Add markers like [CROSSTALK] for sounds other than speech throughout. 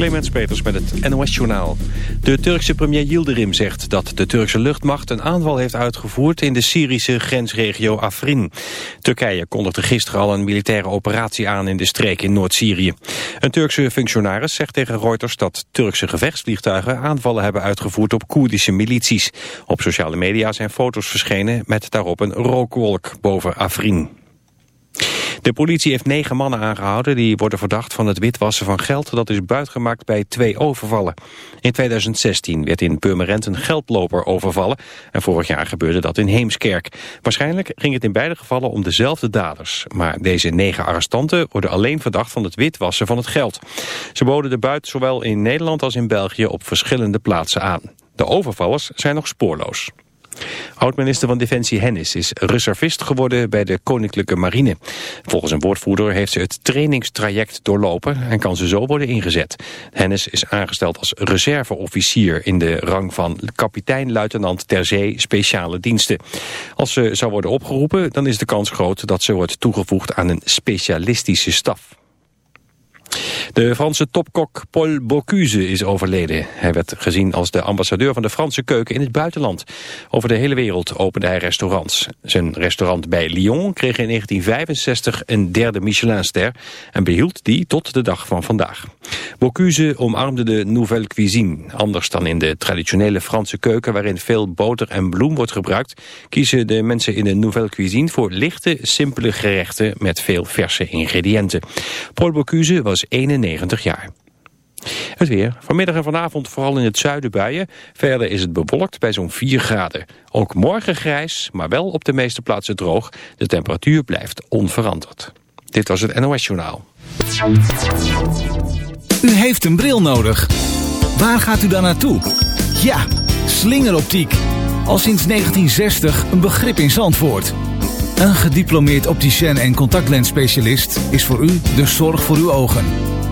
Clemens Peters met het NOS-journaal. De Turkse premier Yildirim zegt dat de Turkse luchtmacht een aanval heeft uitgevoerd in de Syrische grensregio Afrin. Turkije kondigde gisteren al een militaire operatie aan in de streek in Noord-Syrië. Een Turkse functionaris zegt tegen Reuters dat Turkse gevechtsvliegtuigen aanvallen hebben uitgevoerd op Koerdische milities. Op sociale media zijn foto's verschenen met daarop een rookwolk boven Afrin. De politie heeft negen mannen aangehouden die worden verdacht van het witwassen van geld dat is buitgemaakt bij twee overvallen. In 2016 werd in Purmerend een geldloper overvallen en vorig jaar gebeurde dat in Heemskerk. Waarschijnlijk ging het in beide gevallen om dezelfde daders. Maar deze negen arrestanten worden alleen verdacht van het witwassen van het geld. Ze boden de buit zowel in Nederland als in België op verschillende plaatsen aan. De overvallers zijn nog spoorloos. Oud-minister van Defensie Hennis is reservist geworden bij de Koninklijke Marine. Volgens een woordvoerder heeft ze het trainingstraject doorlopen en kan ze zo worden ingezet. Hennis is aangesteld als reserveofficier in de rang van kapitein-luitenant ter zee speciale diensten. Als ze zou worden opgeroepen, dan is de kans groot dat ze wordt toegevoegd aan een specialistische staf. De Franse topkok Paul Bocuse is overleden. Hij werd gezien als de ambassadeur van de Franse keuken in het buitenland. Over de hele wereld opende hij restaurants. Zijn restaurant bij Lyon kreeg in 1965 een derde Michelinster... en behield die tot de dag van vandaag. Bocuse omarmde de nouvelle cuisine. Anders dan in de traditionele Franse keuken... waarin veel boter en bloem wordt gebruikt... kiezen de mensen in de nouvelle cuisine voor lichte, simpele gerechten... met veel verse ingrediënten. Paul Bocuse was 91 jaar. Het weer. Vanmiddag en vanavond vooral in het zuiden buien. Verder is het bewolkt bij zo'n 4 graden. Ook morgen grijs, maar wel op de meeste plaatsen droog. De temperatuur blijft onveranderd. Dit was het NOS Journaal. U heeft een bril nodig. Waar gaat u dan naartoe? Ja, slingeroptiek. Al sinds 1960 een begrip in Zandvoort. Een gediplomeerd opticien en contactlensspecialist is voor u de zorg voor uw ogen.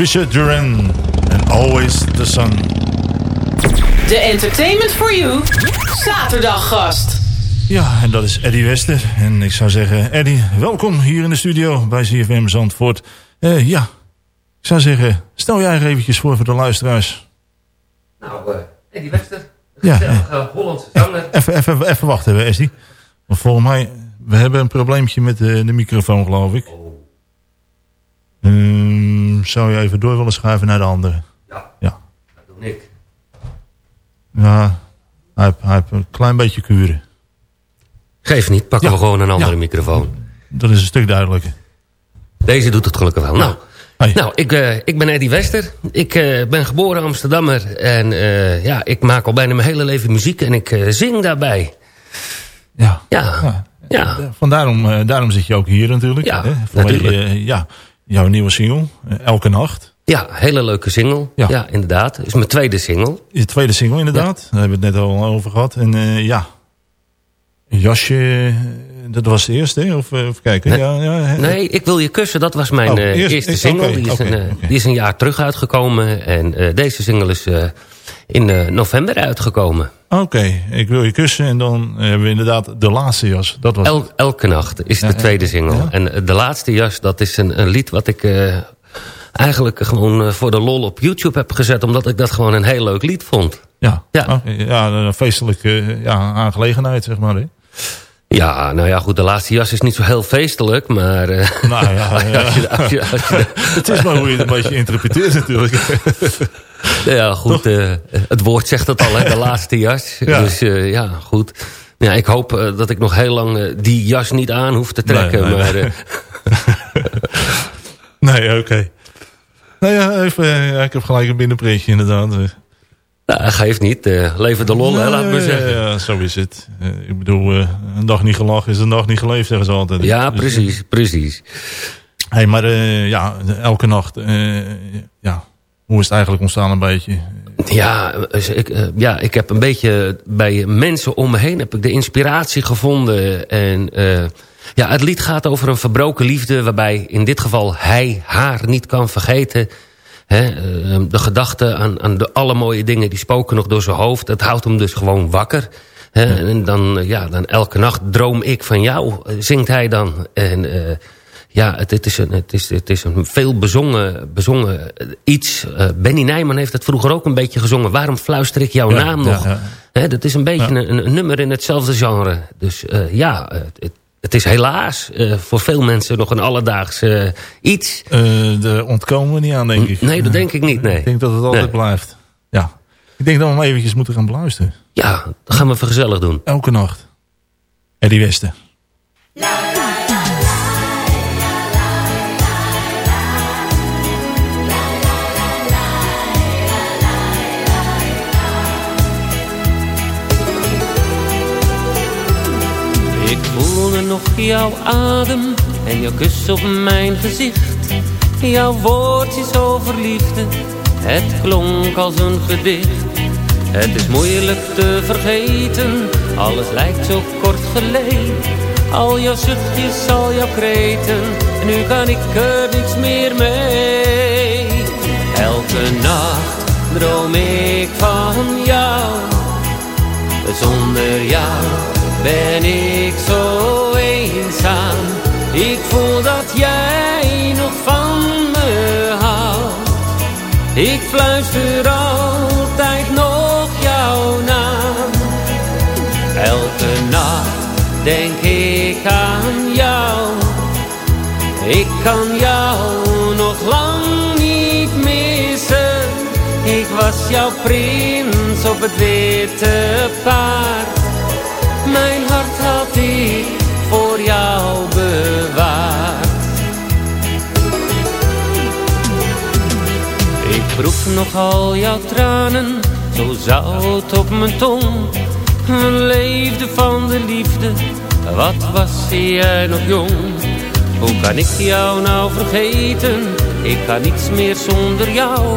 Richard Duran en Always the Sun. De Entertainment for You zaterdaggast. Ja, en dat is Eddie Wester. En ik zou zeggen, Eddie, welkom hier in de studio bij CFM Zandvoort. Eh, ja, ik zou zeggen, stel jij eventjes voor voor de luisteraars. Nou, eh, Eddie Wester, Ja, gezellige Hollandse zanger. Even, even, even wachten, Eddie. Want volgens mij, we hebben een probleempje met de, de microfoon, geloof ik. Ehm, zou je even door willen schuiven naar de andere? Ja. Ja. Dat doe ik. Ja, hij heeft, hij heeft een klein beetje kuren. Geef niet, pakken Ja. we gewoon een andere Ja. microfoon. Dat is een stuk duidelijker. Deze doet het gelukkig wel. Nou, nou ik, eh, ik ben Eddie Wester. Ik eh, ben geboren Amsterdammer. En eh, ja, ik maak al bijna mijn hele leven muziek. En ik eh, zing daarbij. Ja. Ja, Ja. ja. Vandaarom eh, daarom zit je ook hier natuurlijk. Ja, hè? Vanwege, natuurlijk. eh, ja, jouw nieuwe single, eh, Elke Nacht. Ja, hele leuke single. Ja, Ja. inderdaad. is mijn tweede single. Je tweede single inderdaad. Daar hebben we het net al over gehad. En eh, ja, Jasje, eh, dat was de eerste, hè? Of even kijken. Nee. Ja, ja? Nee, Ik wil je kussen, dat was mijn Oh, eerst- eerste eerst- single. die, is een, die is een jaar terug uitgekomen. En deze single is in november uitgekomen. Oké, ik wil je kussen. En dan hebben we inderdaad de laatste jas. Dat was El- elke nacht is de Ja, tweede single. ja. En de laatste jas, dat is een, een lied wat ik eh, eigenlijk gewoon eh, voor de lol op YouTube heb gezet. Omdat ik dat gewoon een heel leuk lied vond. Ja, Ja. Oké, ja een feestelijke ja, aangelegenheid, zeg maar. Hè? Ja, nou ja, goed, de laatste jas is niet zo heel feestelijk. Maar eh, Nou ja, [LAUGHS] ja. als je, als je, als je, het is maar hoe je het een beetje interpreteert natuurlijk. [LAUGHS] ja, goed, eh, het woord zegt het al, hè, de laatste jas. [LAUGHS] Ja. Dus eh, ja, goed. Ja, ik hoop dat ik nog heel lang die jas niet aan hoef te trekken. Nee, nee, maar nee. Nee, oké. Nou ja, even, ja, ik heb gelijk een binnenprintje inderdaad. Nou, geeft niet. eh leven de lol, hè, laat ja, zeggen. Ja, zo is het. Eh, ik bedoel, eh, een dag niet gelachen is een dag niet geleefd, zeggen ze altijd. Ja, Dus, precies, precies. Hey, maar ja, elke nacht, ja, hoe is het eigenlijk ontstaan een beetje? Ja, dus ik, ja, ik heb een beetje bij mensen om me heen heb ik de inspiratie gevonden. En ja, het lied gaat over een verbroken liefde... waarbij in dit geval hij haar niet kan vergeten. Eh, de gedachten aan, aan de alle mooie dingen die spoken nog door zijn hoofd. Dat houdt hem dus gewoon wakker. En dan, eh, ja, dan elke nacht droom ik van jou, eh, zingt hij dan. En ja, het, het, is een, het, is, het is een veel bezongen, bezongen iets. Benny Nijman heeft het vroeger ook een beetje gezongen. Waarom fluister ik jouw Ja, naam nog? ja. Dat is een beetje een, een nummer in hetzelfde genre. Dus ja, het, het is helaas eh, voor veel mensen nog een alledaags eh, iets. Eh daar ontkomen we niet aan, denk ik. Nee, dat denk ik niet, nee. Ik denk dat het altijd Nee. blijft. Ja. Ik denk dat we hem eventjes moeten gaan beluisteren. Ja, dat gaan we gezellig doen. Elke nacht. Eddie Westen. Ik nog jouw adem en jouw kus op mijn gezicht. Jouw woordjes over liefde, het klonk als een gedicht. Het is moeilijk te vergeten, alles lijkt zo kort geleden. Al jouw zuchtjes, al jouw kreten, nu kan ik er niets meer mee. Elke nacht droom ik van jou, zonder jou ben ik zo eenzaam. Ik voel dat jij nog van me houdt. Ik fluister altijd nog jouw naam. Elke nacht denk ik aan jou. Ik kan jou nog lang niet missen. Ik was jouw prins op het witte paard. Mijn hart had ik voor jou bewaard. Ik proef nog al jouw tranen, zo zout op mijn tong. We leefden van de liefde, wat was jij nog jong. Hoe kan ik jou nou vergeten, ik kan niets meer zonder jou.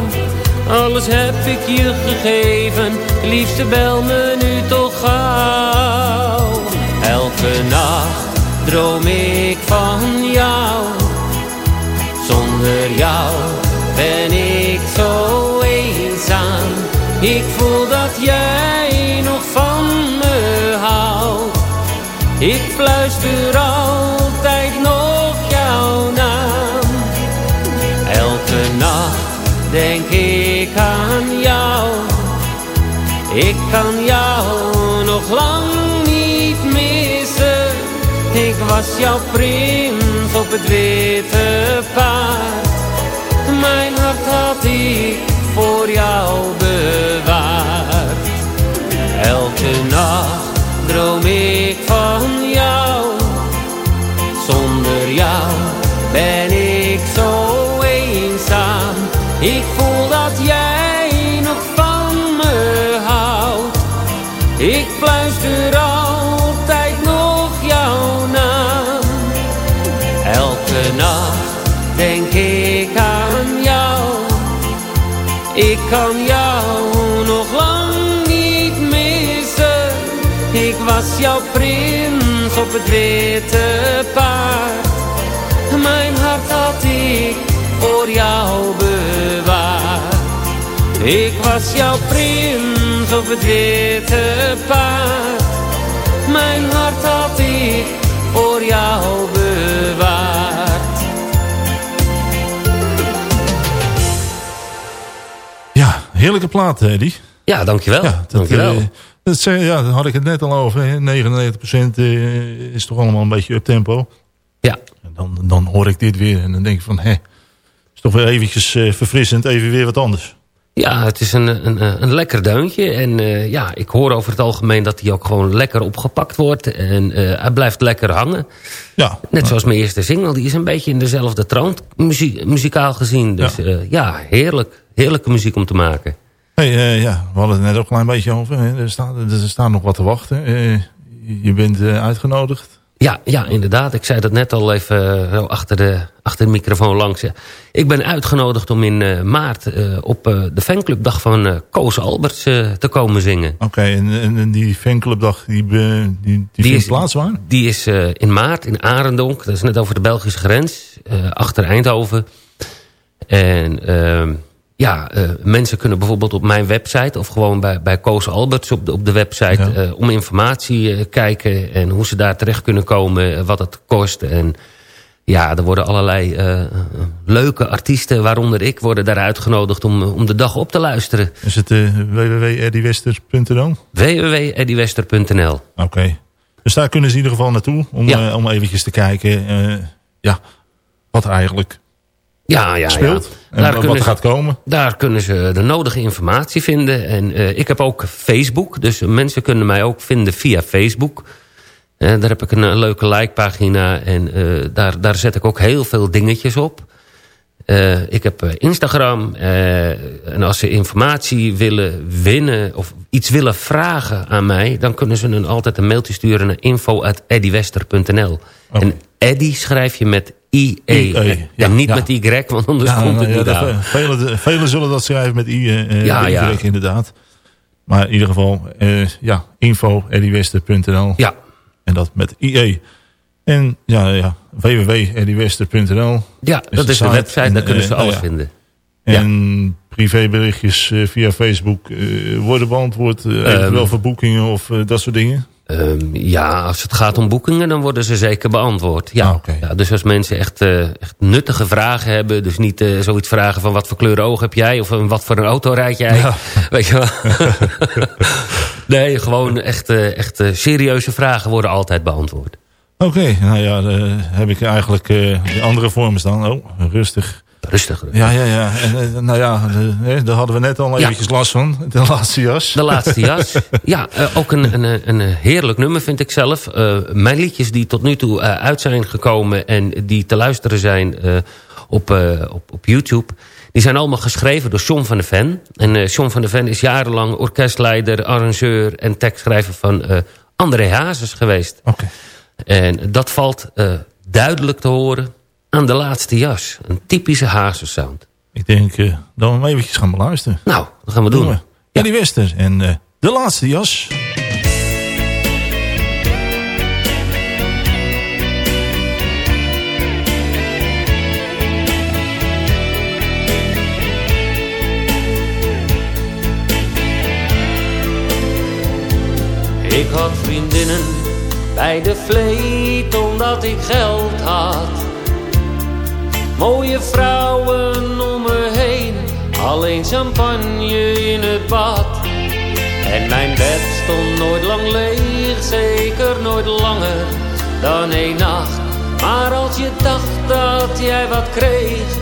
Alles heb ik je gegeven, liefste bel me nu toch gauw. Elke nacht droom ik van jou. Zonder jou ben ik zo eenzaam. Ik voel dat jij nog van me houdt. Ik fluister altijd nog jouw naam. Elke nacht denk ik aan jou. Ik kan jou nog lang. Ik was jouw prins op het witte paard. Mijn hart had ik voor jou bewaard. Elke nacht droom ik van jou. Zonder jou ben ik zo eenzaam. Ik voel dat jij nog van me houdt. Ik fluister altijd denk ik aan jou. Ik kan jou nog lang niet missen. Ik was jouw prins op het witte paard. Mijn hart had ik voor jou bewaard. Ik was jouw prins op het witte paard. Mijn hart had ik voor jou bewaard. Heerlijke plaat, Eddie. Ja, dankjewel. Ja, dat, dankjewel. eh, dat ja, daar had ik het net al over. Hè. 99% eh, is toch allemaal een beetje up tempo. Ja. En dan, dan hoor ik dit weer en dan denk ik van... Hé, is toch weer eventjes eh, verfrissend, even weer wat anders. Ja, het is een, een, een lekker deuntje. En uh, ja, ik hoor over het algemeen dat hij ook gewoon lekker opgepakt wordt. En uh, hij blijft lekker hangen. Ja. Net zoals mijn eerste single. Die is een beetje in dezelfde trant, muziek, muzikaal gezien. Dus ja, uh, ja heerlijk. Heerlijke muziek om te maken. Hey, ja, we hadden het net ook een klein beetje over. Hè. Er, staat, er staat nog wat te wachten. je bent uitgenodigd. Ja, ja, inderdaad. Ik zei dat net al even achter, de, achter de microfoon langs. Ik ben uitgenodigd om in maart op de fanclubdag van Koos Alberts te komen zingen. Oké, okay, en, en, die fanclubdag die, die, die, die vindt is, plaats waar? Die is in maart in Arendonk. Dat is net over de Belgische grens. achter Eindhoven. En ehm, ja, uh, mensen kunnen bijvoorbeeld op mijn website... of gewoon bij, bij Koos Alberts op de, op de website... Ja. Uh, om informatie uh, kijken en hoe ze daar terecht kunnen komen... wat het kost. En ja, er worden allerlei leuke artiesten... waaronder ik, worden daar uitgenodigd om, om de dag op te luisteren. Is het www.eddiewester.nl? www.eddiewester.nl Oké. Okay. Dus daar kunnen ze in ieder geval naartoe... om, ja. om eventjes te kijken ja, wat eigenlijk ja, ja, speelt. Ja. En wat er gaat komen. Daar kunnen ze de nodige informatie vinden. En uh, ik heb ook Facebook. Dus mensen kunnen mij ook vinden via Facebook. Uh, daar heb ik een, een leuke likepagina. En uh, daar, daar zet ik ook heel veel dingetjes op. ik heb Instagram. en als ze informatie willen winnen... of iets willen vragen aan mij... dan kunnen ze een, altijd een mailtje sturen naar info.eddywester.nl. Okay. En Eddy schrijf je met I-E. I-E. Ja, niet ja. met Y, want anders ja, komt het ja, niet dat, aan. Velen, zullen dat schrijven met I, uh, ja, Y, inderdaad. Maar in ieder geval, eh, ja, info eddiewester.nl. Ja. En dat met IE. En ja, ja www.eddiewester.nl. Ja, dat is de site. website, En, daar kunnen eh, ze nou alles ja. vinden. En privéberichtjes eh, via Facebook eh, worden beantwoord. eh, eventueel Ehm. voor boekingen of eh, dat soort dingen. Ehm, ja, als het gaat om boekingen, dan worden ze zeker beantwoord. Ja. Ah, ja dus als mensen echt, eh, echt nuttige vragen hebben... dus niet eh, zoiets vragen van wat voor kleur oog heb jij... of eh, wat voor een auto rijd jij, [LAUGHS] weet je wel. [LAUGHS] nee, gewoon echt, echt serieuze vragen worden altijd beantwoord. Oké, nou ja, dan heb ik eigenlijk de andere vormen staan. Oh, rustig. Rustig. rustig. Ja, ja, ja. En, eh, nou ja, de- eh, daar hadden we net al Ja. eventjes last van. De laatste jas. De laatste jas. Ja, eh, ook een, een, een heerlijk nummer vind ik zelf. Eh, mijn liedjes die tot nu toe eh, uit zijn gekomen... en die te luisteren zijn eh, op, eh, op, op YouTube... die zijn allemaal geschreven door John van der Ven. En eh John van der Ven is jarenlang orkestleider, arrangeur... en tekstschrijver van eh, André Hazes geweest. Oké. En dat valt eh, duidelijk te horen aan de laatste jas. Een typische Hazes sound. Ik denk eh, dat we hem eventjes gaan beluisteren. Nou, dat gaan we doen. we. Eddie Wester en eh, de laatste jas. Ik had vriendinnen bij de vleet omdat ik geld had. Mooie vrouwen om me heen, alleen champagne in het bad. En mijn bed stond nooit lang leeg, zeker nooit langer dan één nacht. Maar als je dacht dat jij wat kreeg,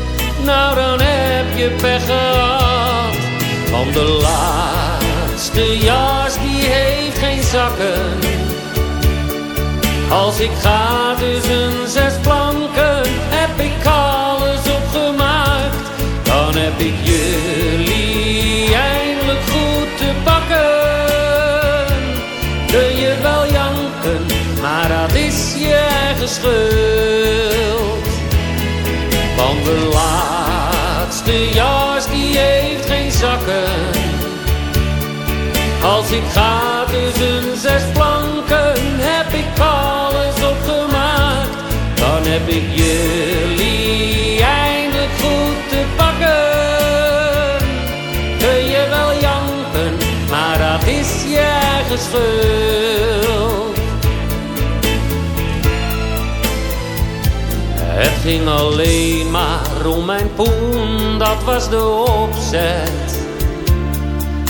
nou dan heb je pech gehad. Want de laatste jas die heeft geen zakken. Als ik ga tussen zes planken, heb heb ik jullie eindelijk goed te pakken. Kun je wel janken, maar dat is je eigen schuld. Want de laatste jas die heeft geen zakken. Als ik ga tussen zes planken, heb ik alles opgemaakt. Dan heb ik jullie Het ging alleen maar om mijn poen, dat was de opzet.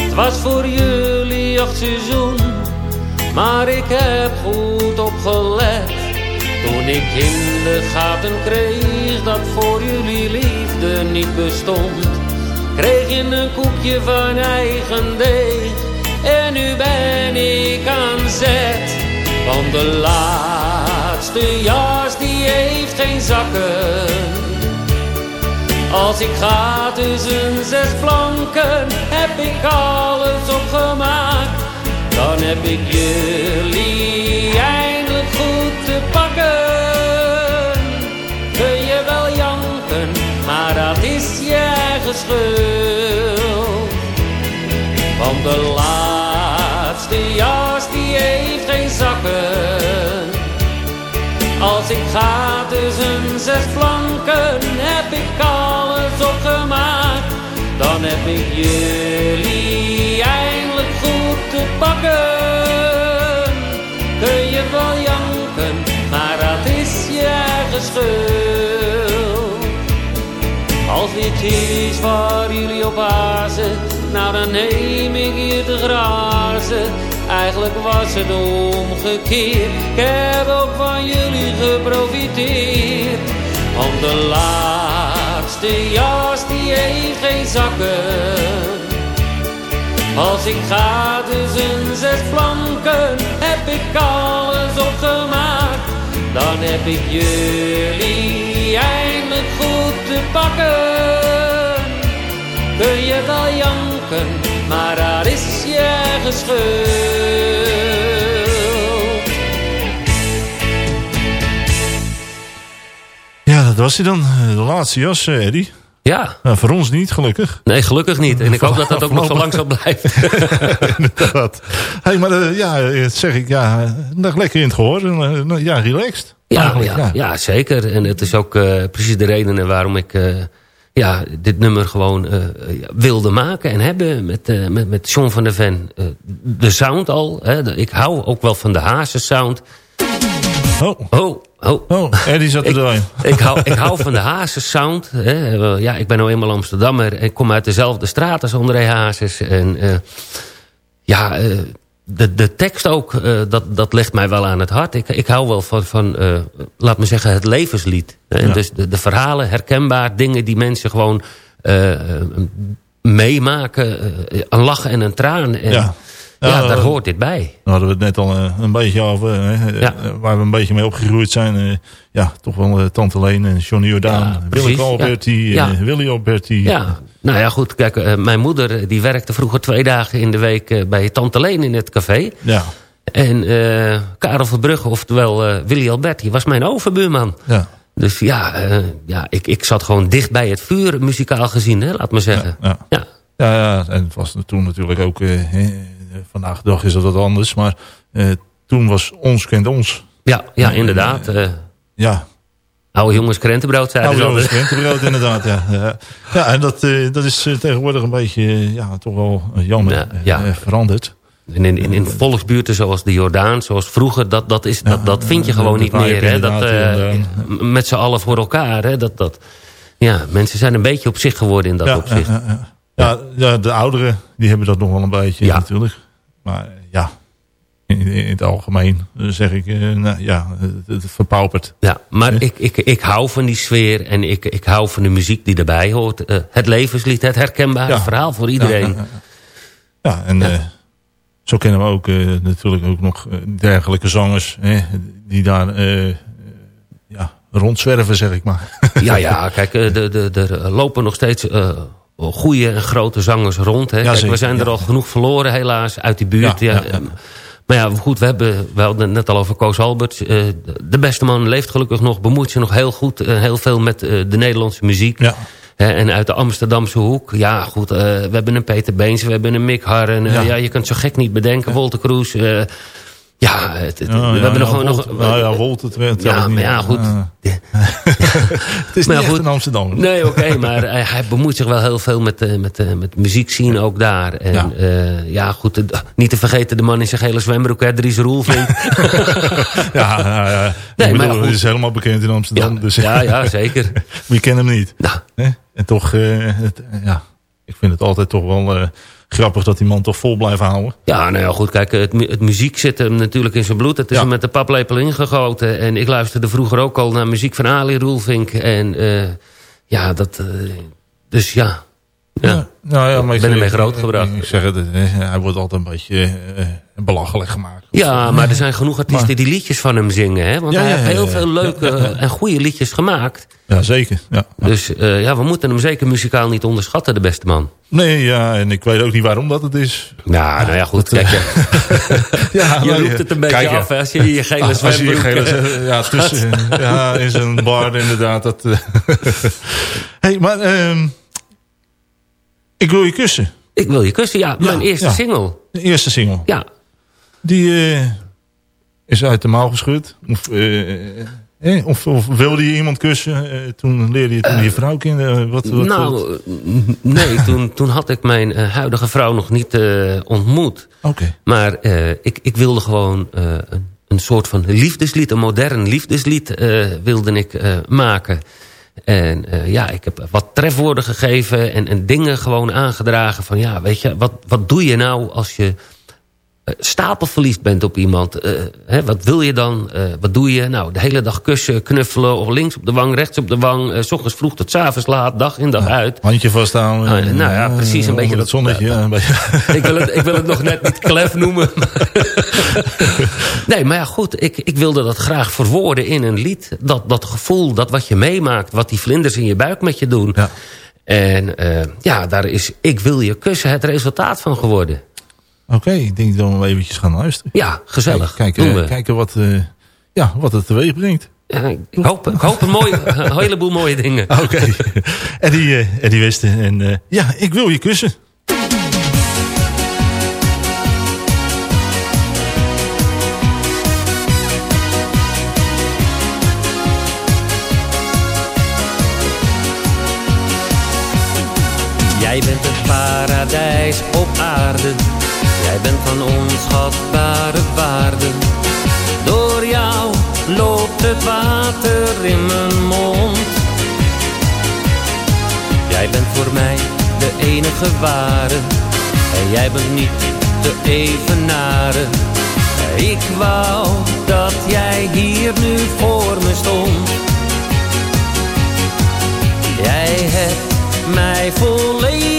Het was voor jullie jachtseizoen, maar ik heb goed opgelet. Toen ik in de gaten kreeg dat voor jullie liefde niet bestond. Kreeg je een koekje van eigen deeg en nu ben ik aan zet. Want de laatste jas die heeft geen zakken. Als ik ga tussen zes planken, heb ik alles opgemaakt. Dan heb ik jullie eindelijk goed te pakken. Kun je wel janken, maar dat is je eigen. De laatste jas die heeft geen zakken. Als ik ga tussen zes planken, heb ik alles opgemaakt. Dan heb ik jullie eindelijk goed te pakken. Kun je wel janken, maar dat is je eigen schuld. Als dit is waar jullie op hazen, nou dan neem ik je te grazen. Eigenlijk was het omgekeerd, ik heb ook van jullie geprofiteerd. Want de laatste jas die heeft geen zakken. Als ik ga tussen zes planken, heb ik alles opgemaakt. Dan heb ik jullie eindelijk goed te pakken. Kun je wel janken, maar dat is je eigen schuld. Ja, dat was hij dan. De laatste jas, eh, Eddie. Ja. Nou, voor ons niet, gelukkig. Nee, gelukkig niet. En ik hoop dat dat ook nog zo lang zal blijven. [LAUGHS] Inderdaad. Hey, maar eh, ja, zeg ik, ja, nog lekker in het gehoor. Eh, ja, relaxed. Ja, ja, ja, zeker. En het is ook eh, precies de redenen waarom ik eh, ja, dit nummer gewoon ja, wilde maken en hebben met, eh, met, met John van der Ven. De sound al. Hè, ik hou ook wel van de Hazen sound. Oh, Oh, oh. oh Eddie zat er doorheen. Ik hou, ik hou van de Hazes sound. Hè. Ja, ik ben nou eenmaal Amsterdammer. En ik kom uit dezelfde straat als André Hazes. En ja, eh, de, de tekst ook, eh, dat, dat ligt mij wel aan het hart. Ik, ik hou wel van, van eh, laat me zeggen, het levenslied. En Ja. Dus de, de verhalen, herkenbaar, dingen die mensen gewoon eh, eh, meemaken. eh, een lach en een traan. En, Ja. Ja, Ja, daar eh, hoort dit bij. Daar hadden we het net al eh, een beetje over. Eh, Ja. eh, Waar we een beetje mee opgegroeid zijn. eh, ja, toch wel eh, Tante Leen en Johnny Jordaan. Ja, precies, Alberti, ja. eh. Willy Alberti. Ja, nou ja, goed. Kijk, eh, mijn moeder eh, die werkte vroeger twee dagen in de week eh, bij Tante Leen in het café. Ja, En eh, Karel Verbrugge, oftewel eh, Willy Alberti, was mijn overbuurman. ja. Dus ja, eh, ja ik, ik zat gewoon dicht bij het vuur, muzikaal gezien, hè, laat maar zeggen. ja. Ja, Ja, ja, en het was toen natuurlijk ook... eh, vandaag de dag is dat wat anders. Maar eh, toen was ons kent ons. ja, ja inderdaad. eh, Ja, oude jongens krentenbrood, zeiden oude jongens krentenbrood inderdaad. Ja, ja. ja en dat, dat is tegenwoordig een beetje... ja, toch wel jammer Ja, ja. veranderd. In, in, in volksbuurten zoals de Jordaan, zoals vroeger, dat, dat, is, dat, dat vind je gewoon niet meer. Hè? Dat, inderdaad, met z'n allen voor elkaar. Hè? Dat, dat, ja, mensen zijn een beetje op zich geworden in dat opzicht. Ja, ja, ja, de ouderen die hebben dat nog wel een beetje Ja. natuurlijk. Maar ja, in, in het algemeen eh, zeg ik, eh, nou, ja, het, het verpaupert. Ja, maar ik, ik, ik hou van die sfeer en ik, ik hou van de muziek die erbij hoort. Eh, het levenslied, het herkenbare Ja. verhaal voor iedereen. Ja, en zo kennen we ook natuurlijk ook nog dergelijke zangers hè, die daar ja, rondzwerven, zeg ik maar. Ja, ja, [LAUGHS] kijk, eh, de, de, de, er lopen nog steeds goede en grote zangers rond. Hè. Kijk, we zijn er ja. al genoeg verloren helaas uit die buurt. Ja, Ja, ja, ja. Maar ja, goed, we, hebben, we hadden het net al over Koos Alberts. Eh, de beste man leeft gelukkig nog, bemoeit zich nog heel goed. eh, heel veel met eh, de Nederlandse muziek. Ja. En uit de Amsterdamse hoek. Ja, goed, we hebben een Peter Beens, we hebben een Mick Harren. Ja. ja. je kunt zo gek niet bedenken. Wolter Kroes. Eh, ja, het, het- Ja, we ja, hebben nog nog... Nou ja, Wolt, het werd Ja, maar ja, goed. [LAUGHS] het is Maar niet goed. in Amsterdam. Nee, oké, maar hij, hij bemoeit zich wel heel veel met, eh, met, eh, met muziek zien ook daar. En Ja. ja, ja goed, eh, niet te vergeten de man in zijn gele zwembroek, hè, Dries Roelvink. [LAUGHS] Ja, ja, ja. [LAUGHS] Nee, maar bedoel, goed. het is helemaal bekend in Amsterdam. ja, dus, ja, ja, zeker. Wie kent hem niet? Nou? En toch, eh, het, ja, ik vind het altijd toch wel eh, grappig dat die man toch vol blijft houden. ja, nou ja, goed, kijk, het, mu- het muziek zit hem natuurlijk in zijn bloed. Het is Ja. hem met de paplepel ingegoten. En ik luisterde vroeger ook al naar muziek van Ali Roelvink. En eh, ja, dat... eh, dus ja, ja. Nou ja, maar Ik ben ermee grootgebracht. Ik zeg het, eh, hij wordt altijd een beetje eh, belachelijk gemaakt. Ja, maar er zijn genoeg artiesten die liedjes van hem zingen. Hè? Want Ja, hij ja, heeft heel veel leuke en goede liedjes gemaakt. Ja, zeker. Ja. Dus eh, ja, we moeten hem zeker muzikaal niet onderschatten, de beste man. Nee, ja, en ik weet ook niet waarom dat het is. Ja, nou ja, goed. Kijk, je, [LAUGHS] Ja, je nou, roept het een beetje kijk, af hè, als je je gele Ah, zwembroek... gele, eh, ja, tussen, ja, in zijn bar inderdaad. Dat, eh. [LAUGHS] hey, maar ehm, ik wil je kussen. Ik wil je kussen, ja. Mijn Ja, eerste ja. single. De eerste single. Ja, Die eh, is uit de mouw geschud. Of, eh, eh, of, of wilde je iemand kussen? eh, toen leerde je toen je vrouw kende. Wat, wat, nou, eh, nee, toen, toen had ik mijn eh, huidige vrouw nog niet eh, ontmoet. Oké. Maar eh, ik, ik wilde gewoon eh, een, een soort van liefdeslied, een modern liefdeslied eh, wilde ik eh, maken. En eh, ja, ik heb wat trefwoorden gegeven en, en dingen gewoon aangedragen van ja, weet je, wat, wat doe je nou als je stapelverliefd bent op iemand? Eh, hè, wat wil je dan? Eh, wat doe je? Nou, de hele dag kussen, knuffelen, of links op de wang, rechts op de wang, eh, s ochtends vroeg tot s avonds laat, dag in dag uit. Handje vasthouden. Nou ja, precies, een eh, beetje dat- zonnetje. ja, een beetje. [LAUGHS] ik, wil het, ik wil het nog net niet klef noemen. [LAUGHS] nee, maar ja, goed. Ik, ik wilde dat graag verwoorden in een lied. Dat, dat gevoel, dat wat je meemaakt. Wat die vlinders in je buik met je doen. Ja. En eh, ja, daar is Ik wil je kussen het resultaat van geworden. Oké, ik denk dat we eventjes gaan luisteren. Ja, gezellig. Kijken, Doen kijken, wat, eh, ja, wat het teweeg brengt. eh, ik, hoop, ik hoop een, mooi, een heleboel mooie dingen. [LAUGHS] Oké. Eddie, eh, Eddie Westen. En eh, ja, ik wil je kussen. Jij bent het paradijs op aarde. Bent van onschatbare waarde. Door jou loopt het water in mijn mond. Jij bent voor mij de enige ware. En jij bent niet te evenaren. Ik wou dat jij hier nu voor me stond. Jij hebt mij volledig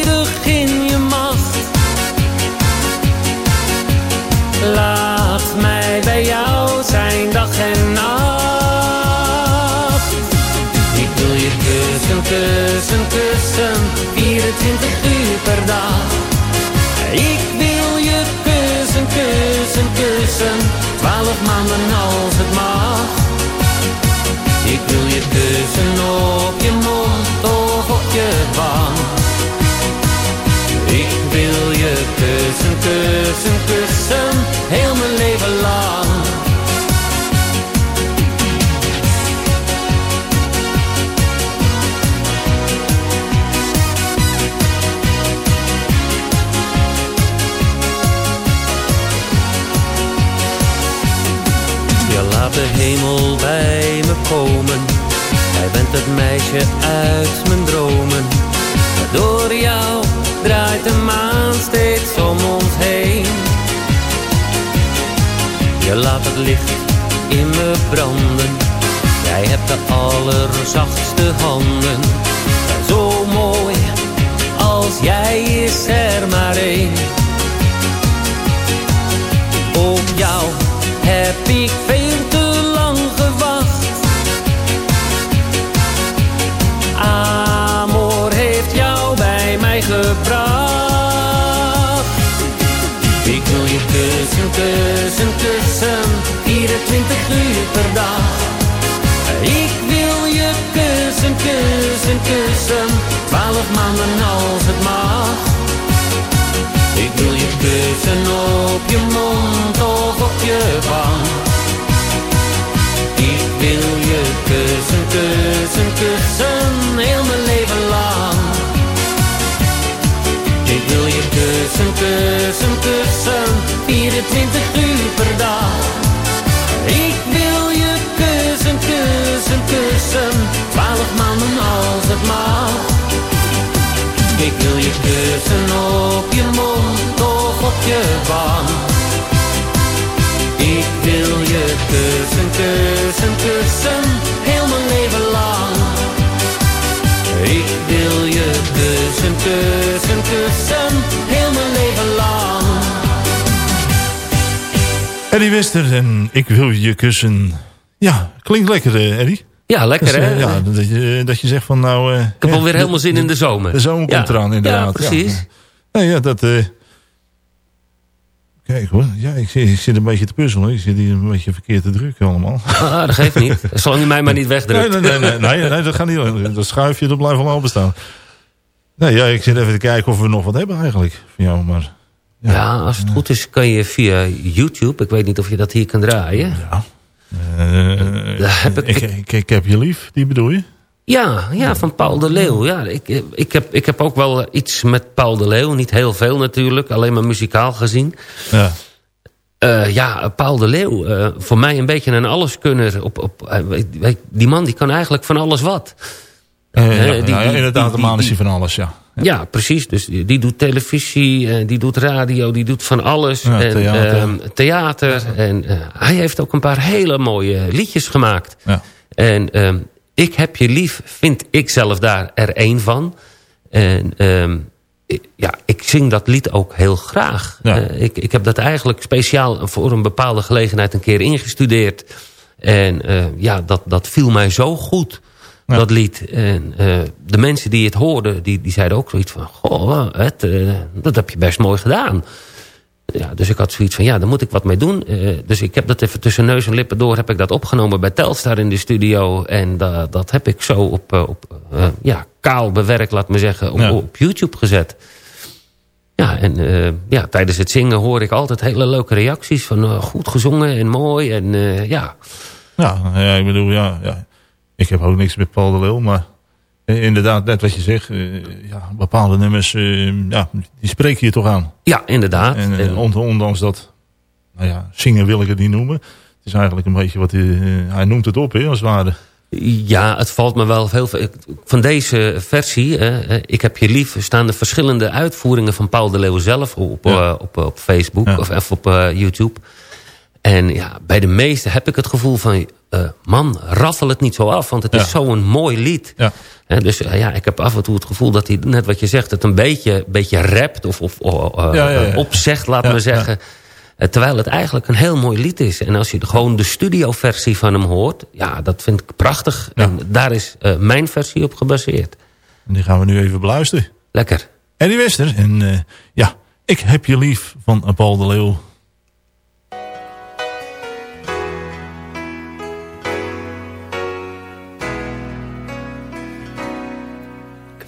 24 uur per dag. Ik wil je kussen, kussen, kussen, 12 maanden als het mag. Jij bent het meisje uit mijn dromen. Door jou draait de maan steeds om ons heen. Je laat het licht in me branden. Jij hebt de allerzachtste handen. Zo mooi als jij is er maar één. Op jou heb ik veel te kussen, kussen, 24 uur per dag. Ik wil je kussen, kussen, kussen, 12 maanden als het mag. Ik wil je kussen op je mond of op je wang. 24 uur per dag. Ik wil je kussen, kussen, kussen, 12 maanden als het mag. Ik wil je kussen op je mond of op je wang. Ik wil je kussen, kussen, kussen, Eddie Wester en ik wil je kussen. Ja, klinkt lekker, eh, Eddie. Ja, lekker Dus, eh, hè? ja, dat je, dat je zegt van nou... eh, Ik heb alweer helemaal zin in de zomer. De zomer komt eraan, inderdaad. Ja, precies. Ja, Nee, ja dat... eh, Kijk hoor, ja, ik, zit- ik zit een beetje te puzzelen. Ik zit hier een beetje verkeerd te drukken allemaal. [LAUGHS] Ah, dat geeft niet. Zolang je mij maar niet Nee, wegdrukt. nee, nee, nee, nee, nee, dat gaat niet. Dat schuifje, dat blijft wel openstaan. Nee, ja, ik zit even te kijken of we nog wat hebben eigenlijk van jou, maar... Ja, als het goed is kan je via YouTube. Ik weet niet of je dat hier kan draaien. Ja. Eh, Daar heb ik- ik, ik, ik heb je lief, die bedoel je? Ja, ja, van Paul de Leeuw. Ja, ik, ik, heb, ik heb ook wel iets met Paul de Leeuw. Niet heel veel natuurlijk, alleen maar muzikaal gezien. Ja. Eh, ja, Paul de Leeuw, eh, voor mij een beetje een alleskunner. Op, op, weet- weet- die man die kan eigenlijk van alles wat. Eh, Eh, ja, die- ja, die- inderdaad, die- de man is die- van alles, ja. Ja, precies. Dus die doet televisie, eh, die doet radio, die doet van alles. En, theater. ehm, theater. En eh, hij heeft ook een paar hele mooie liedjes gemaakt. Ja. En ehm, Ik heb je lief, vind ik zelf daar er één van. En ehm, ik- ja, ik zing dat lied ook heel graag. Eh, ik, ik heb dat eigenlijk speciaal voor een bepaalde gelegenheid een keer ingestudeerd. En eh, ja, dat, dat viel mij zo goed, Ja. dat lied. En eh, de mensen die het hoorden, die, die zeiden ook zoiets van... Goh, het, eh, dat heb je best mooi gedaan. Ja, dus ik had zoiets van, ja, daar moet ik wat mee doen. Eh, dus ik heb dat even tussen neus en lippen door... heb ik dat opgenomen bij Telstar in de studio. En da- dat heb ik zo op, op ja, kaal bewerkt, laat me zeggen, op, Ja. op YouTube gezet. Ja, en ja, tijdens het zingen hoor ik altijd hele leuke reacties... van goed gezongen en mooi. En ja, Ja, ja, ik bedoel, ja, ja. Ik heb ook niks met Paul de Leeuw, maar eh, inderdaad, net wat je zegt, eh, ja, bepaalde nummers, eh, ja, die spreken je toch aan. ja inderdaad. En, En- en on- ondanks dat, nou ja, zingen wil ik het niet noemen. Het is eigenlijk een beetje wat hij, hij noemt het op, hè, als het ware. Ja, het valt me wel heel veel. Van deze versie, eh, Ik heb je lief, staan er verschillende uitvoeringen van Paul de Leeuw zelf op, Ja. op, op Facebook Ja. of, of op YouTube. En ja, bij de meeste heb ik het gevoel van, eh, man, raffel het niet zo af, want het Ja. is zo'n mooi lied. Ja. Dus eh, ja, ik heb af en toe het gevoel dat hij, net wat je zegt, het een beetje, beetje rapt of, of eh, Ja, ja, ja. opzegt, laat me zeggen. Eh, Terwijl het eigenlijk een heel mooi lied is. En als je de- gewoon de studioversie van hem hoort... ja, dat vind ik prachtig. En daar is eh, mijn versie op gebaseerd. En die gaan we nu even beluisteren. Lekker. Eddie Wester. En eh, ja, ik heb je lief van eh, Paul de Leeuw.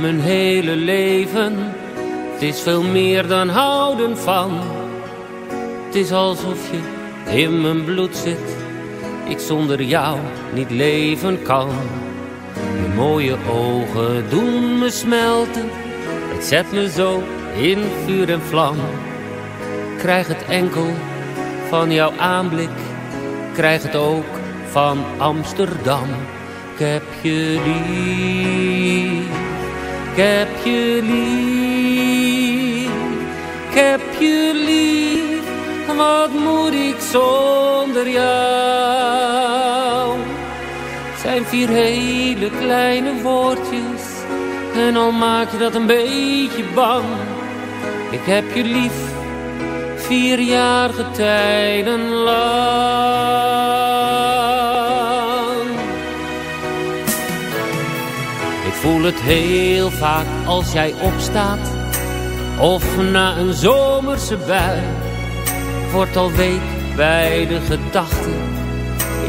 mijn hele leven. Het is veel meer dan houden van. Het is alsof je in mijn bloed zit. Ik zonder jou niet leven kan. Je mooie ogen doen me smelten. Het zet me zo in vuur en vlam. Krijg het enkel van jouw aanblik. Krijg het ook van Amsterdam. Ik heb je lief, heb je lief, ik heb je lief. Wat moet ik zonder jou? Zijn vier hele kleine woordjes en al maak je dat een beetje bang. Ik heb je lief, vier jaar lang. Voel het heel vaak als jij opstaat. Of na een zomerse bui Ik word al week bij de gedachte.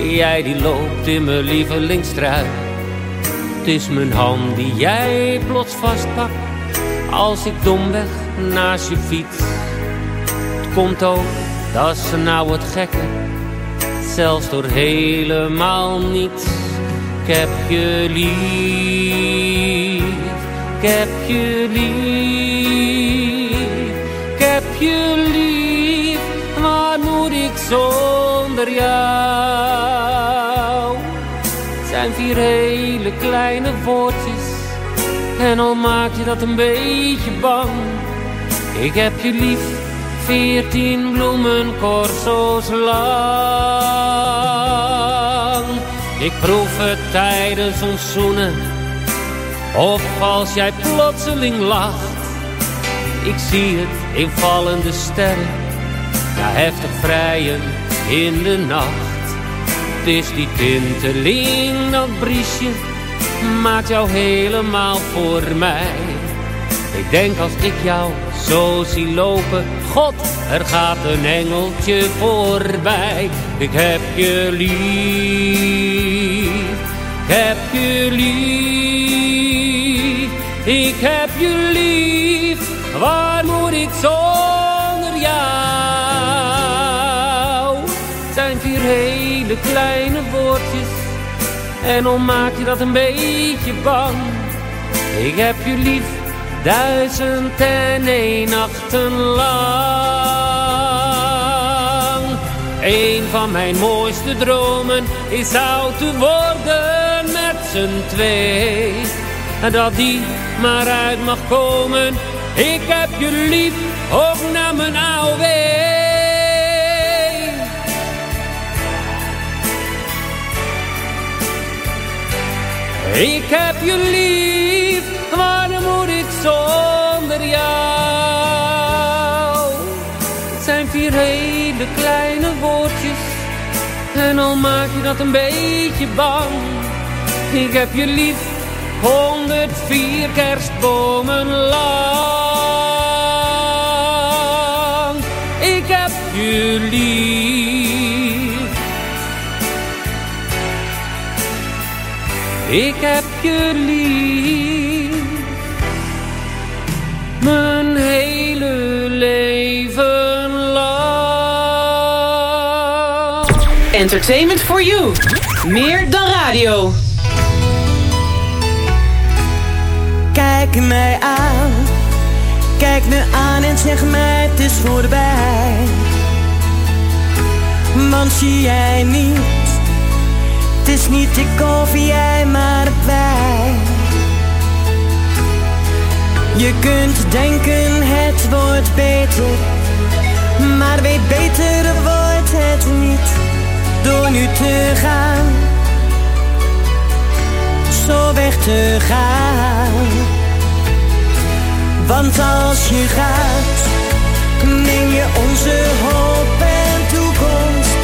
Jij die loopt in mijn lievelingstrui Het is mijn hand die jij plots vastpakt. Als ik domweg naast je fiets. Het komt ook, dat is nou het gekke. Zelfs door helemaal niets ik heb je lief, ik heb je lief, ik heb je lief. Waar moet ik zonder jou? Het zijn vier hele kleine woordjes en al maak je dat een beetje bang. Ik heb je lief, veertien bloemenkorso's lang. Ik proef het tijdens ons zoenen. Of als jij plotseling lacht. Ik zie het in vallende sterren. Ja, heftig vrijen in de nacht. Het is die tinteling, dat briesje. Maakt jou helemaal voor mij. Ik denk als ik jou zo zie lopen, God, er gaat een engeltje voorbij. Ik heb je lief, ik heb je lief, ik heb je lief. Waar moet ik zonder jou? Zijn vier hele kleine woordjes en al maak je dat een beetje bang. Ik heb je lief duizend en een nachten lang. Een van mijn mooiste dromen is oud te worden met z'n twee. En dat die maar uit mag komen. Ik heb je lief, ook naar mijn oude. Ik heb je lief, waarom moet ik zonder jou? Het zijn vier heen hele kleine woordjes en al maak je dat een beetje bang. Ik heb je lief, 104 kerstbomen lang. Ik heb je lief. Ik heb je lief. Entertainment for you. Meer dan radio. Kijk mij aan, kijk me aan en zeg mij het is voorbij. Want zie jij niet, het is niet ik of jij, maar wij. Je kunt denken het wordt beter, maar weet beter wordt het niet door nu te gaan zo weg te gaan. Want als je gaat, neem je onze hoop en toekomst,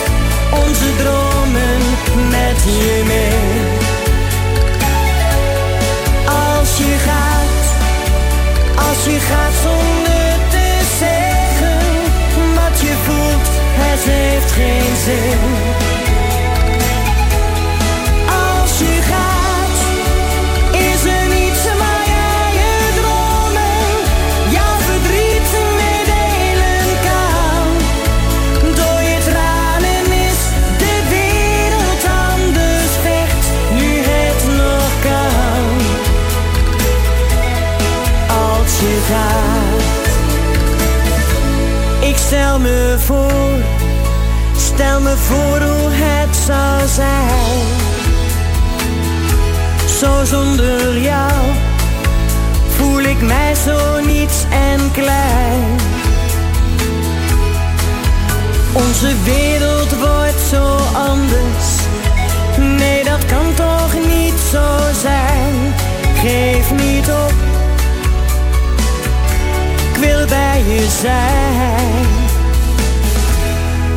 onze dromen met je mee. Als je gaat, als je gaat zonder te zeggen wat je voelt, het heeft geen zin. Stel me voor hoe het zou zijn zo zonder jou voel ik mij zo niets en klein. Onze wereld wordt zo anders. Nee, dat kan toch niet zo zijn. Geef niet op. Ik wil bij je zijn.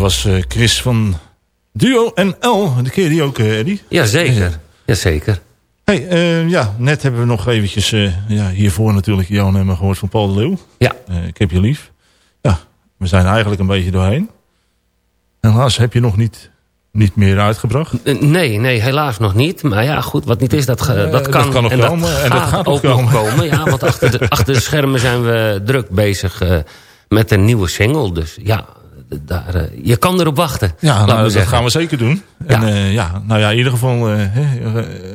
Dat was eh, Chris van Duo en L. Die ken je die ook, uh, Eddie? Jazeker, jazeker. Hey, eh, ja, net hebben we nog eventjes, eh, ja, hiervoor natuurlijk Jan hebben gehoord van Paul de Leeuw. Ja. Eh, ik heb je lief. Ja, we zijn eigenlijk een beetje doorheen. Helaas heb je nog niet niet meer uitgebracht. Eh, Nee, nee, helaas nog niet. Maar ja, goed, wat niet is, dat, ge- Eh, dat dat kan, kan nog en dat komen, gaat, en dat gaat ook nog komen. komen. Ja, want achter de, achter de schermen zijn we druk bezig eh, met een nieuwe single. Dus ja, daar, eh, je kan erop wachten. Ja, nou, dat zeggen. gaan we zeker doen. En eh, ja, nou ja, in ieder geval eh,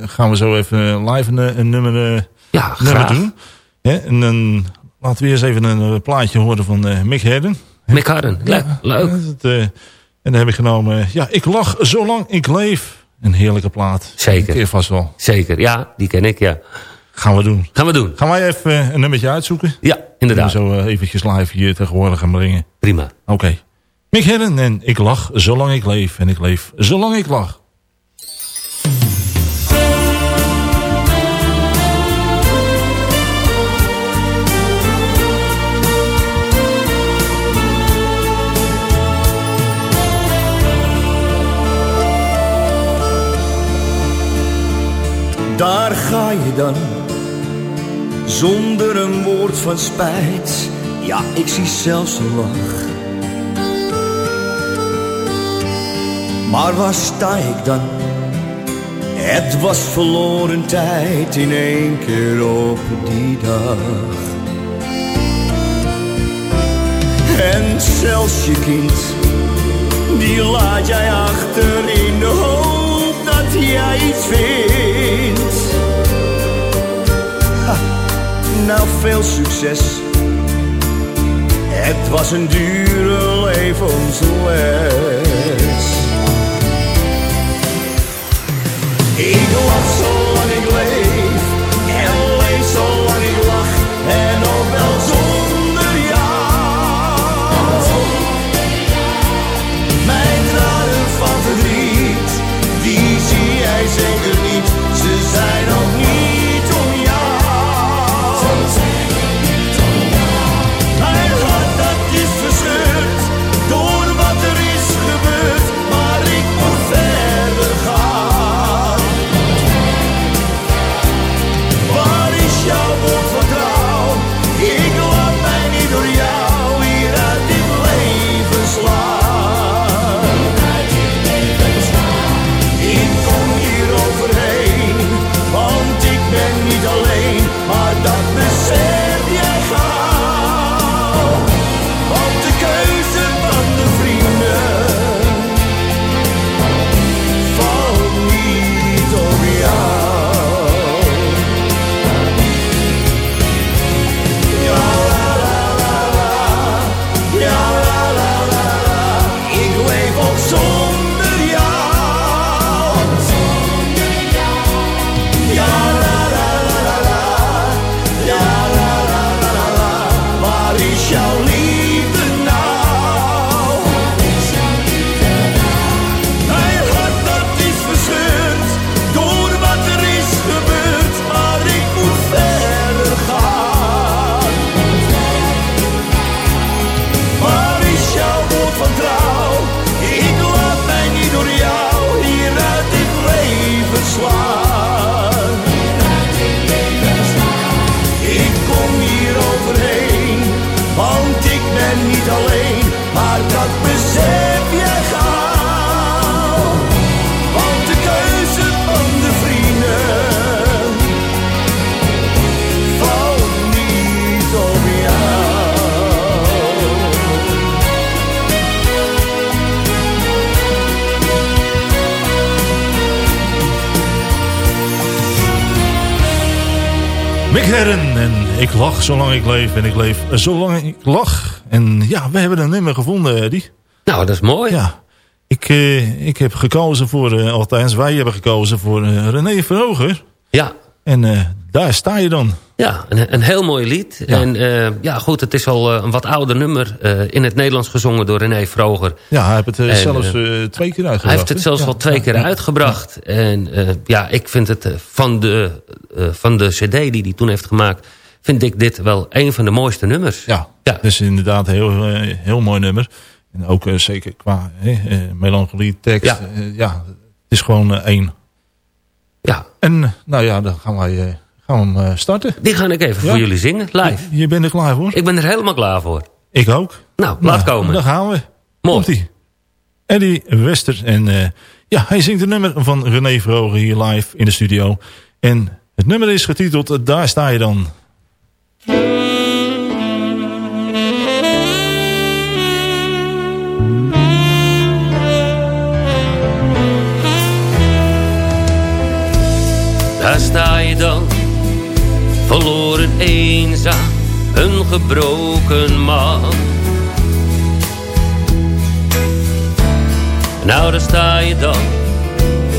gaan we zo even live een, een nummer, Ja, nummer graag. doen. En dan laten we eerst even een plaatje horen van Mick Herden. Mick Harden, leuk. leuk. Ja, dat, en dan heb ik genomen, ja, ik lach zolang ik leef. Een heerlijke plaat. Zeker. Keer vast wel. Zeker, ja, die ken ik, ja. Gaan we doen. Gaan we doen. Gaan wij even een nummertje uitzoeken? Ja, inderdaad. We zo eventjes live hier tegenwoordig gaan brengen. Prima. Oké. Mick Herden en ik lach zolang ik leef. En ik leef zolang ik lach. Daar ga je dan, zonder een woord van spijt. Ja, ik zie zelfs een lach. Maar waar sta ik dan? Het was verloren tijd in één keer op die dag. En zelfs je kind, die laat jij achter in de hoop dat jij iets vindt. Ha, nou, veel succes. Het was een dure levensles. Ik lach lach zolang ik leef. En ik leef zolang ik lach. En ja, we hebben een nummer gevonden, Eddie. Nou, dat is mooi. Ja. Ik, eh, ik heb gekozen voor, eh, althans wij hebben gekozen voor eh, René Verhoger. Ja. En daar sta je dan. Ja, een, een heel mooi lied. Ja. En ja, goed, het is al een wat ouder nummer. in het Nederlands gezongen door René Vroger. Ja, hij heeft het En, zelfs twee keer uitgebracht. Hij heeft het zelfs Ja. al twee keer uitgebracht. En ja, ik vind het van de, van de cd die hij toen heeft gemaakt... vind ik dit wel een van de mooiste nummers. Ja, het is inderdaad een heel, eh, heel mooi nummer. En ook eh, zeker qua eh, melancholie, tekst. Ja. Ja, ja het is gewoon één. Ja. En nou ja, dan gaan wij gaan we hem starten. Die ga ik even Ja. voor jullie zingen, live. Je, je bent er klaar voor? Ik ben er helemaal klaar voor. Ik ook. Nou, laat komen. Dan gaan we. Mooi. Eddie Wester. En ja, hij zingt een nummer van René Vroger hier live in de studio. En het nummer is getiteld Daar sta je dan. Daar sta je dan, verloren eenzaam, een gebroken man. Nou, daar sta je dan,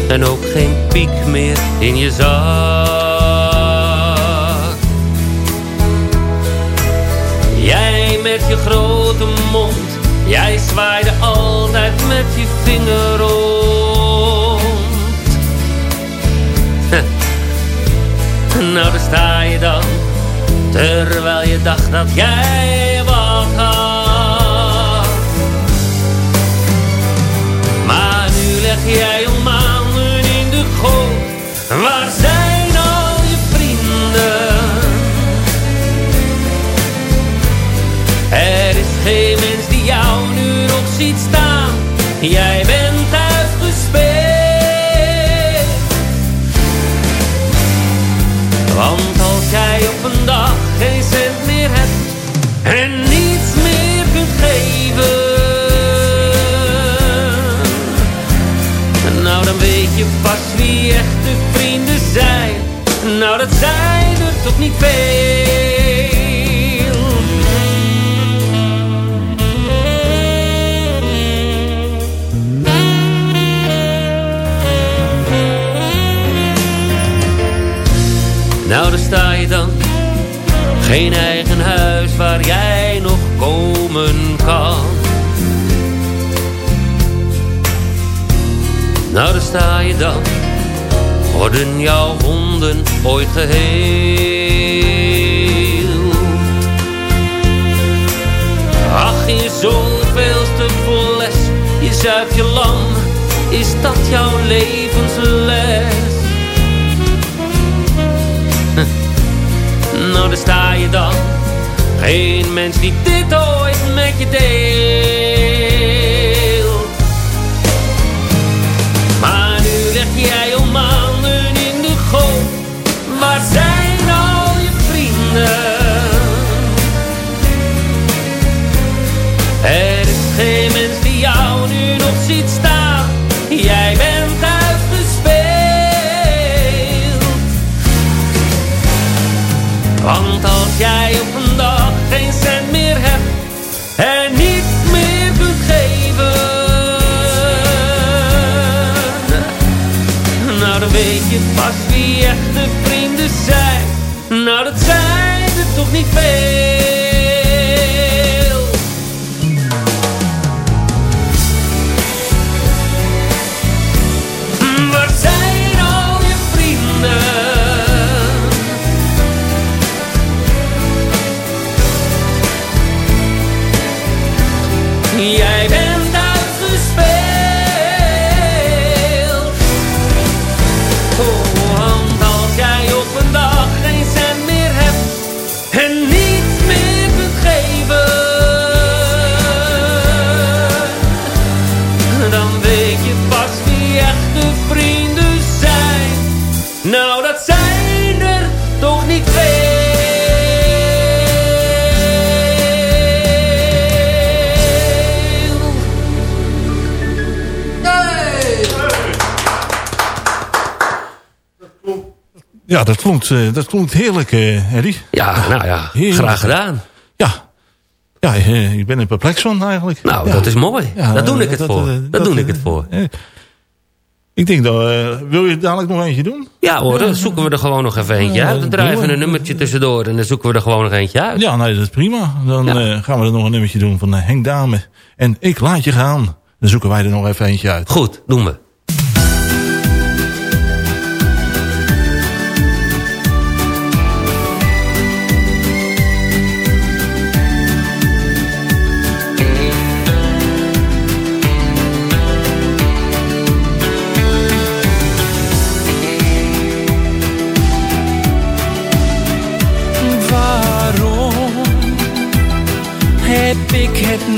en ook geen piek meer in je zak. Met je grote mond, jij zwaaide altijd met je vinger rond. Nou, daar sta je dan, terwijl je dacht dat jij wat had. Maar nu leg jij al maanden in de goot. Waar zijn staan. Jij bent uitgespeeld. Want als jij op een dag geen cent meer hebt en niets meer kunt geven, nou dan weet je pas wie echte vrienden zijn. Nou dat zijn er toch niet veel. Geen eigen huis waar jij nog komen kan. Nou, daar sta je dan. Worden jouw honden ooit geheel? Ach, je zoveelste vol les. Je je lam. Is dat jouw levensles? [LAUGHS] Nou, daar sta. Geen mens die dit ooit met je deelt. Er toch Ja, dat klonk, eh, dat klonk heerlijk, Eddie. Ja, nou ja, Heerlijk. graag gedaan. Ja. Ja, ik ben er perplex van eigenlijk. Nou, Ja. dat is mooi. Ja, Daar doe ik het dat, voor. eh, Daar dat, doe ik het voor. Ik denk dat... wil je dadelijk nog eentje doen? Ja hoor, dan zoeken we er gewoon nog even eentje uit. Dan doen we een nummertje tussendoor en dan zoeken we er gewoon nog eentje uit. Ja, nee, dat is prima. Dan gaan we er nog een nummertje doen van Henk Dame. En Ik Laat Je Gaan. Dan zoeken wij er nog even eentje uit. Goed, doen we.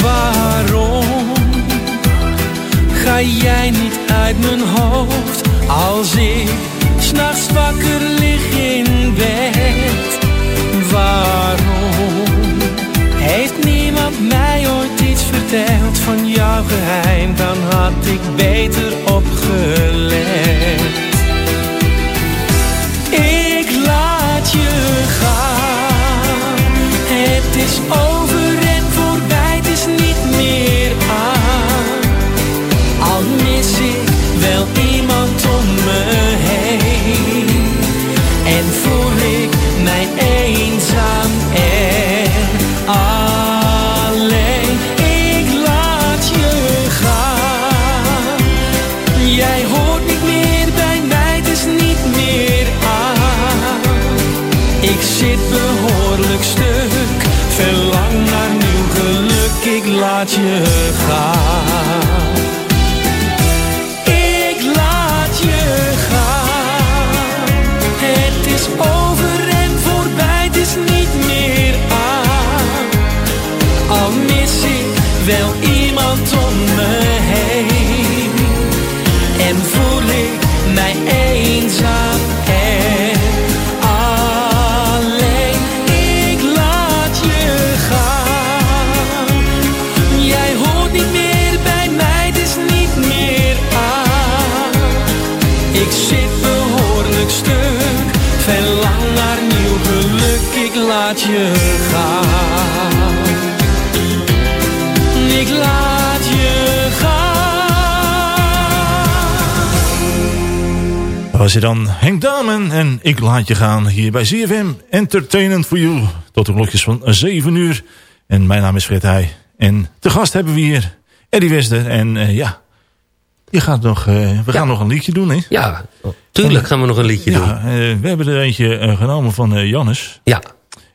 Waarom ga jij niet uit mijn hoofd als ik s'nachts wakker lig in bed? Waarom heeft niemand mij ooit iets verteld van jouw geheim? Dan had ik beter opgelet. Het is over je gaan. Laat je gaan. Ik laat je gaan. Dat was je dan Henk Damen en ik laat je gaan hier bij ZFM Entertainment for You. Tot de klokjes van 7 uur. En mijn naam is Fred Heij. En te gast hebben we hier Eddie Wester. En eh, ja, je gaat nog, eh, we gaan nog een liedje doen, hè? Ja, tuurlijk gaan we nog een liedje ja, doen. eh, we hebben er eentje genomen van eh, Jannes. Ja.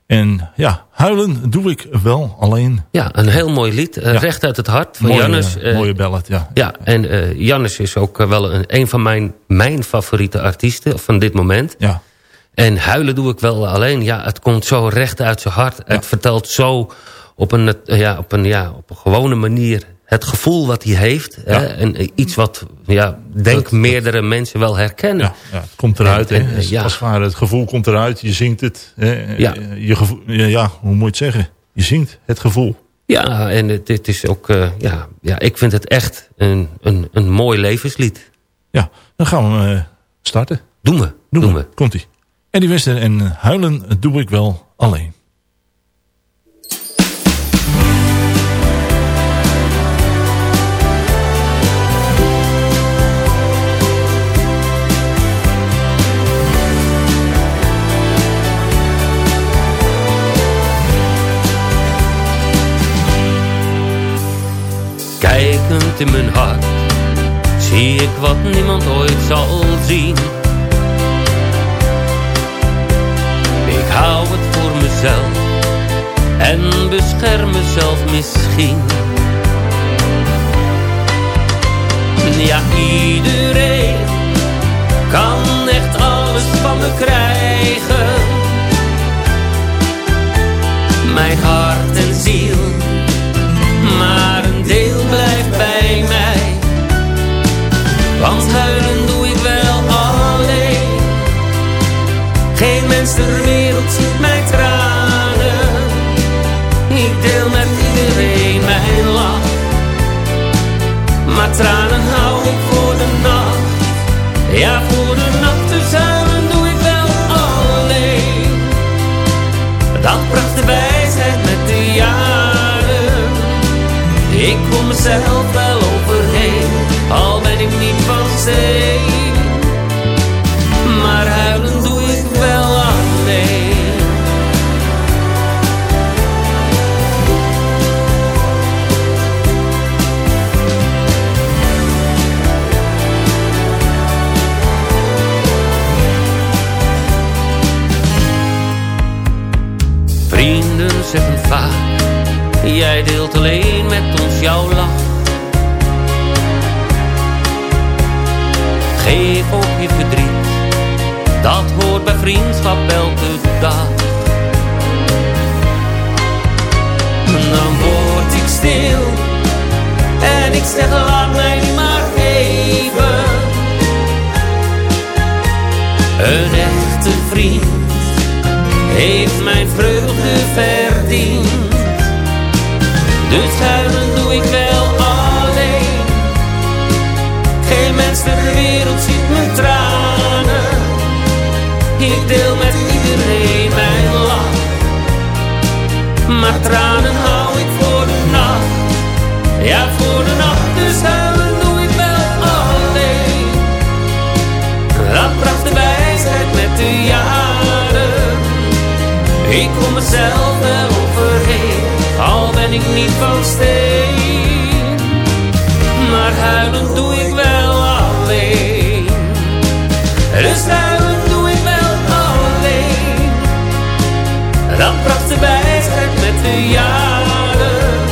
En ja, huilen doe ik wel alleen. Ja, een heel mooi lied. eh, Ja. Recht uit het hart van mooie, Jannes. eh, mooie ballad, ja. Ja, en eh Jannes is ook wel een, een van mijn, mijn favoriete artiesten van dit moment. Ja. En huilen doe ik wel alleen. Ja, het komt zo recht uit zijn hart. Het vertelt zo op een, ja, op, een, ja, op een gewone manier het gevoel wat hij heeft. Hè? En eh, iets wat, ja, denk meerdere mensen wel herkennen. Ja, ja, het komt eruit. En- hè. en, Het is ja. Als het ware, het gevoel komt eruit. Je zingt het. Hè. Ja. Je gevoel, ja, hoe moet je het zeggen? Je zingt het gevoel. Ja, en het, het is ook, eh, ja, ja, ik vind het echt een, een, een mooi levenslied. Ja, dan gaan we eh, starten. Doen we, Doen, doen we. we. Komt-ie. Eddie Wester en huilen doe ik wel alleen. Kijkend in mijn hart zie ik wat niemand ooit zal zien. Ik hou het voor mezelf en bescherm mezelf misschien. Ja, iedereen kan echt alles van me krijgen. Mijn hart en ziel Want huilen doe ik wel alleen. Geen mens ter wereld ziet mijn tranen. Ik deel met iedereen mijn lach. Maar tranen hou ik voor de nacht. Ja, voor de nacht dus te zamen doe ik wel alleen. Dat bracht de wijsheid met de jaren. Ik kom mezelf uit ik niet van steen. Maar huilen doe ik wel alleen. Vrienden zeggen vaak, jij deelt alleen Op je verdriet, dat hoort bij vriendschap elke dag. Dan word ik stil en ik zeg laat mij nu maar even. Een echte vriend heeft mijn vreugde verdiend. Dus huilen Geen mens ter wereld ziet mijn tranen. Ik deel met iedereen mijn lach. Maar tranen hou ik voor de nacht. Ja, voor de nacht, dus huilen doe ik wel alleen. Dat bracht de wijsheid met de jaren. Ik kom mezelf wel overheen, al ben ik niet van steen. Maar huilen doe ik wel Dat bracht de wijsheid met de jaren.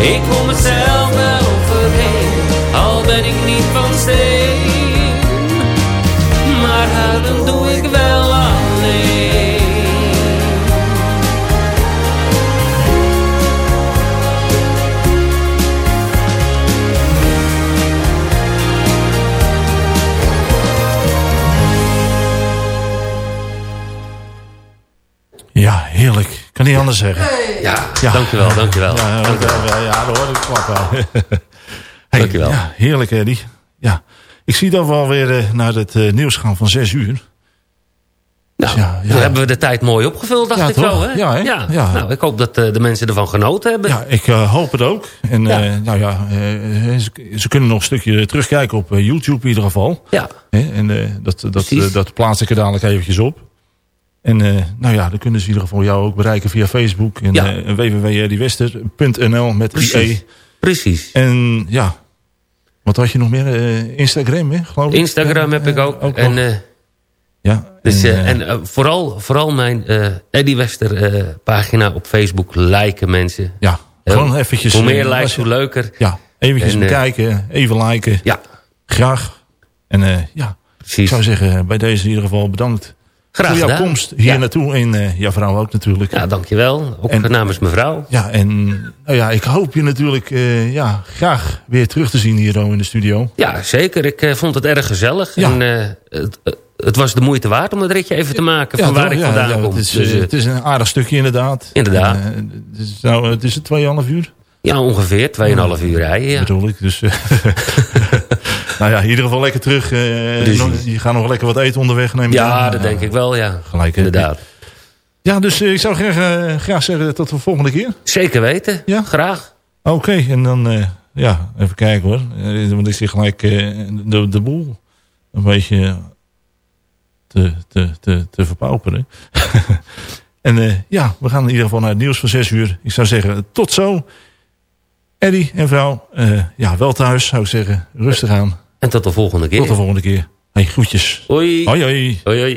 Ik kom mezelf wel overheen, al ben ik niet van steen. Maar huilen doe ik anders zeggen. Ja, dankjewel, dankjewel. Ja, dankjewel. ja, ja, daar hoor ik klappen. [LAUGHS] hey, Dankjewel. Ja, heerlijk, Eddie. Ja. Ik zie dat we alweer eh, naar het eh, nieuws gaan van zes uur. Nou, ja, ja. dan hebben we de tijd mooi opgevuld, dacht Ja, ik zo. Hè? Ja, hè? Ja. Nou, ik hoop dat eh, de mensen ervan genoten hebben. Ja, ik eh, hoop het ook. En eh, nou ja, eh, ze, ze kunnen nog een stukje terugkijken op eh, YouTube in ieder geval. Ja. Hè, En eh, dat, dat, eh, dat plaats ik er dadelijk eventjes op. En eh, nou ja, dan kunnen ze in ieder geval jou ook bereiken via Facebook. En Ja. www.ediwester.nl met Precies. IE. Precies. En ja, wat had je nog meer? Eh, Instagram, hè, geloof ik? Instagram heb ik ook. ook en ja, dus, en, en vooral, vooral mijn Eddie Wester pagina op Facebook liken mensen. ja, gewoon eventjes... Hoe meer likes, hoe leuker. Ja, eventjes En, bekijken, even liken. Ja, Graag. En ja, ik precies. zou zeggen, bij deze in ieder geval bedankt. Graag voor jouw komst hier Ja. naartoe. En eh, jouw vrouw ook natuurlijk. Ja, dankjewel. Ook En- namens mevrouw. Ja, en nou ja, ik hoop je natuurlijk eh, ja, graag weer terug te zien hier in de studio. Ja, zeker. Ik eh, vond het erg gezellig. Ja. En het, het was de moeite waard om het ritje even te maken. van waar toch? ik vandaan kom. Het is, Dus, het is een aardig stukje inderdaad. Inderdaad. En, het is, nou, het is het 2,5 uur, ja, ongeveer 2,5 uur rijden. Ja. bedoel ik. Dus, [LAUGHS] nou ja, in ieder geval lekker terug. eh, nog- je gaat nog lekker wat eten onderweg nemen. Ja, dat denk ik wel, ja. Gelijk? Inderdaad. Ja, dus eh, ik zou graag, eh, graag zeggen tot de volgende keer. Zeker weten. Ja. Graag. Oké, en dan, ja, even kijken hoor. Want ik zie gelijk de, de boel een beetje te, te, te, te verpauperen. [LAUGHS] en ja, we gaan in ieder geval naar het nieuws van 6 uur. Ik zou zeggen, tot zo. Eddie en vrouw, ja, wel thuis zou ik zeggen. Rustig aan. En tot de volgende keer. Tot de volgende keer. Hey, groetjes. Hoi. Hoi, hoi. Hoi, hoi.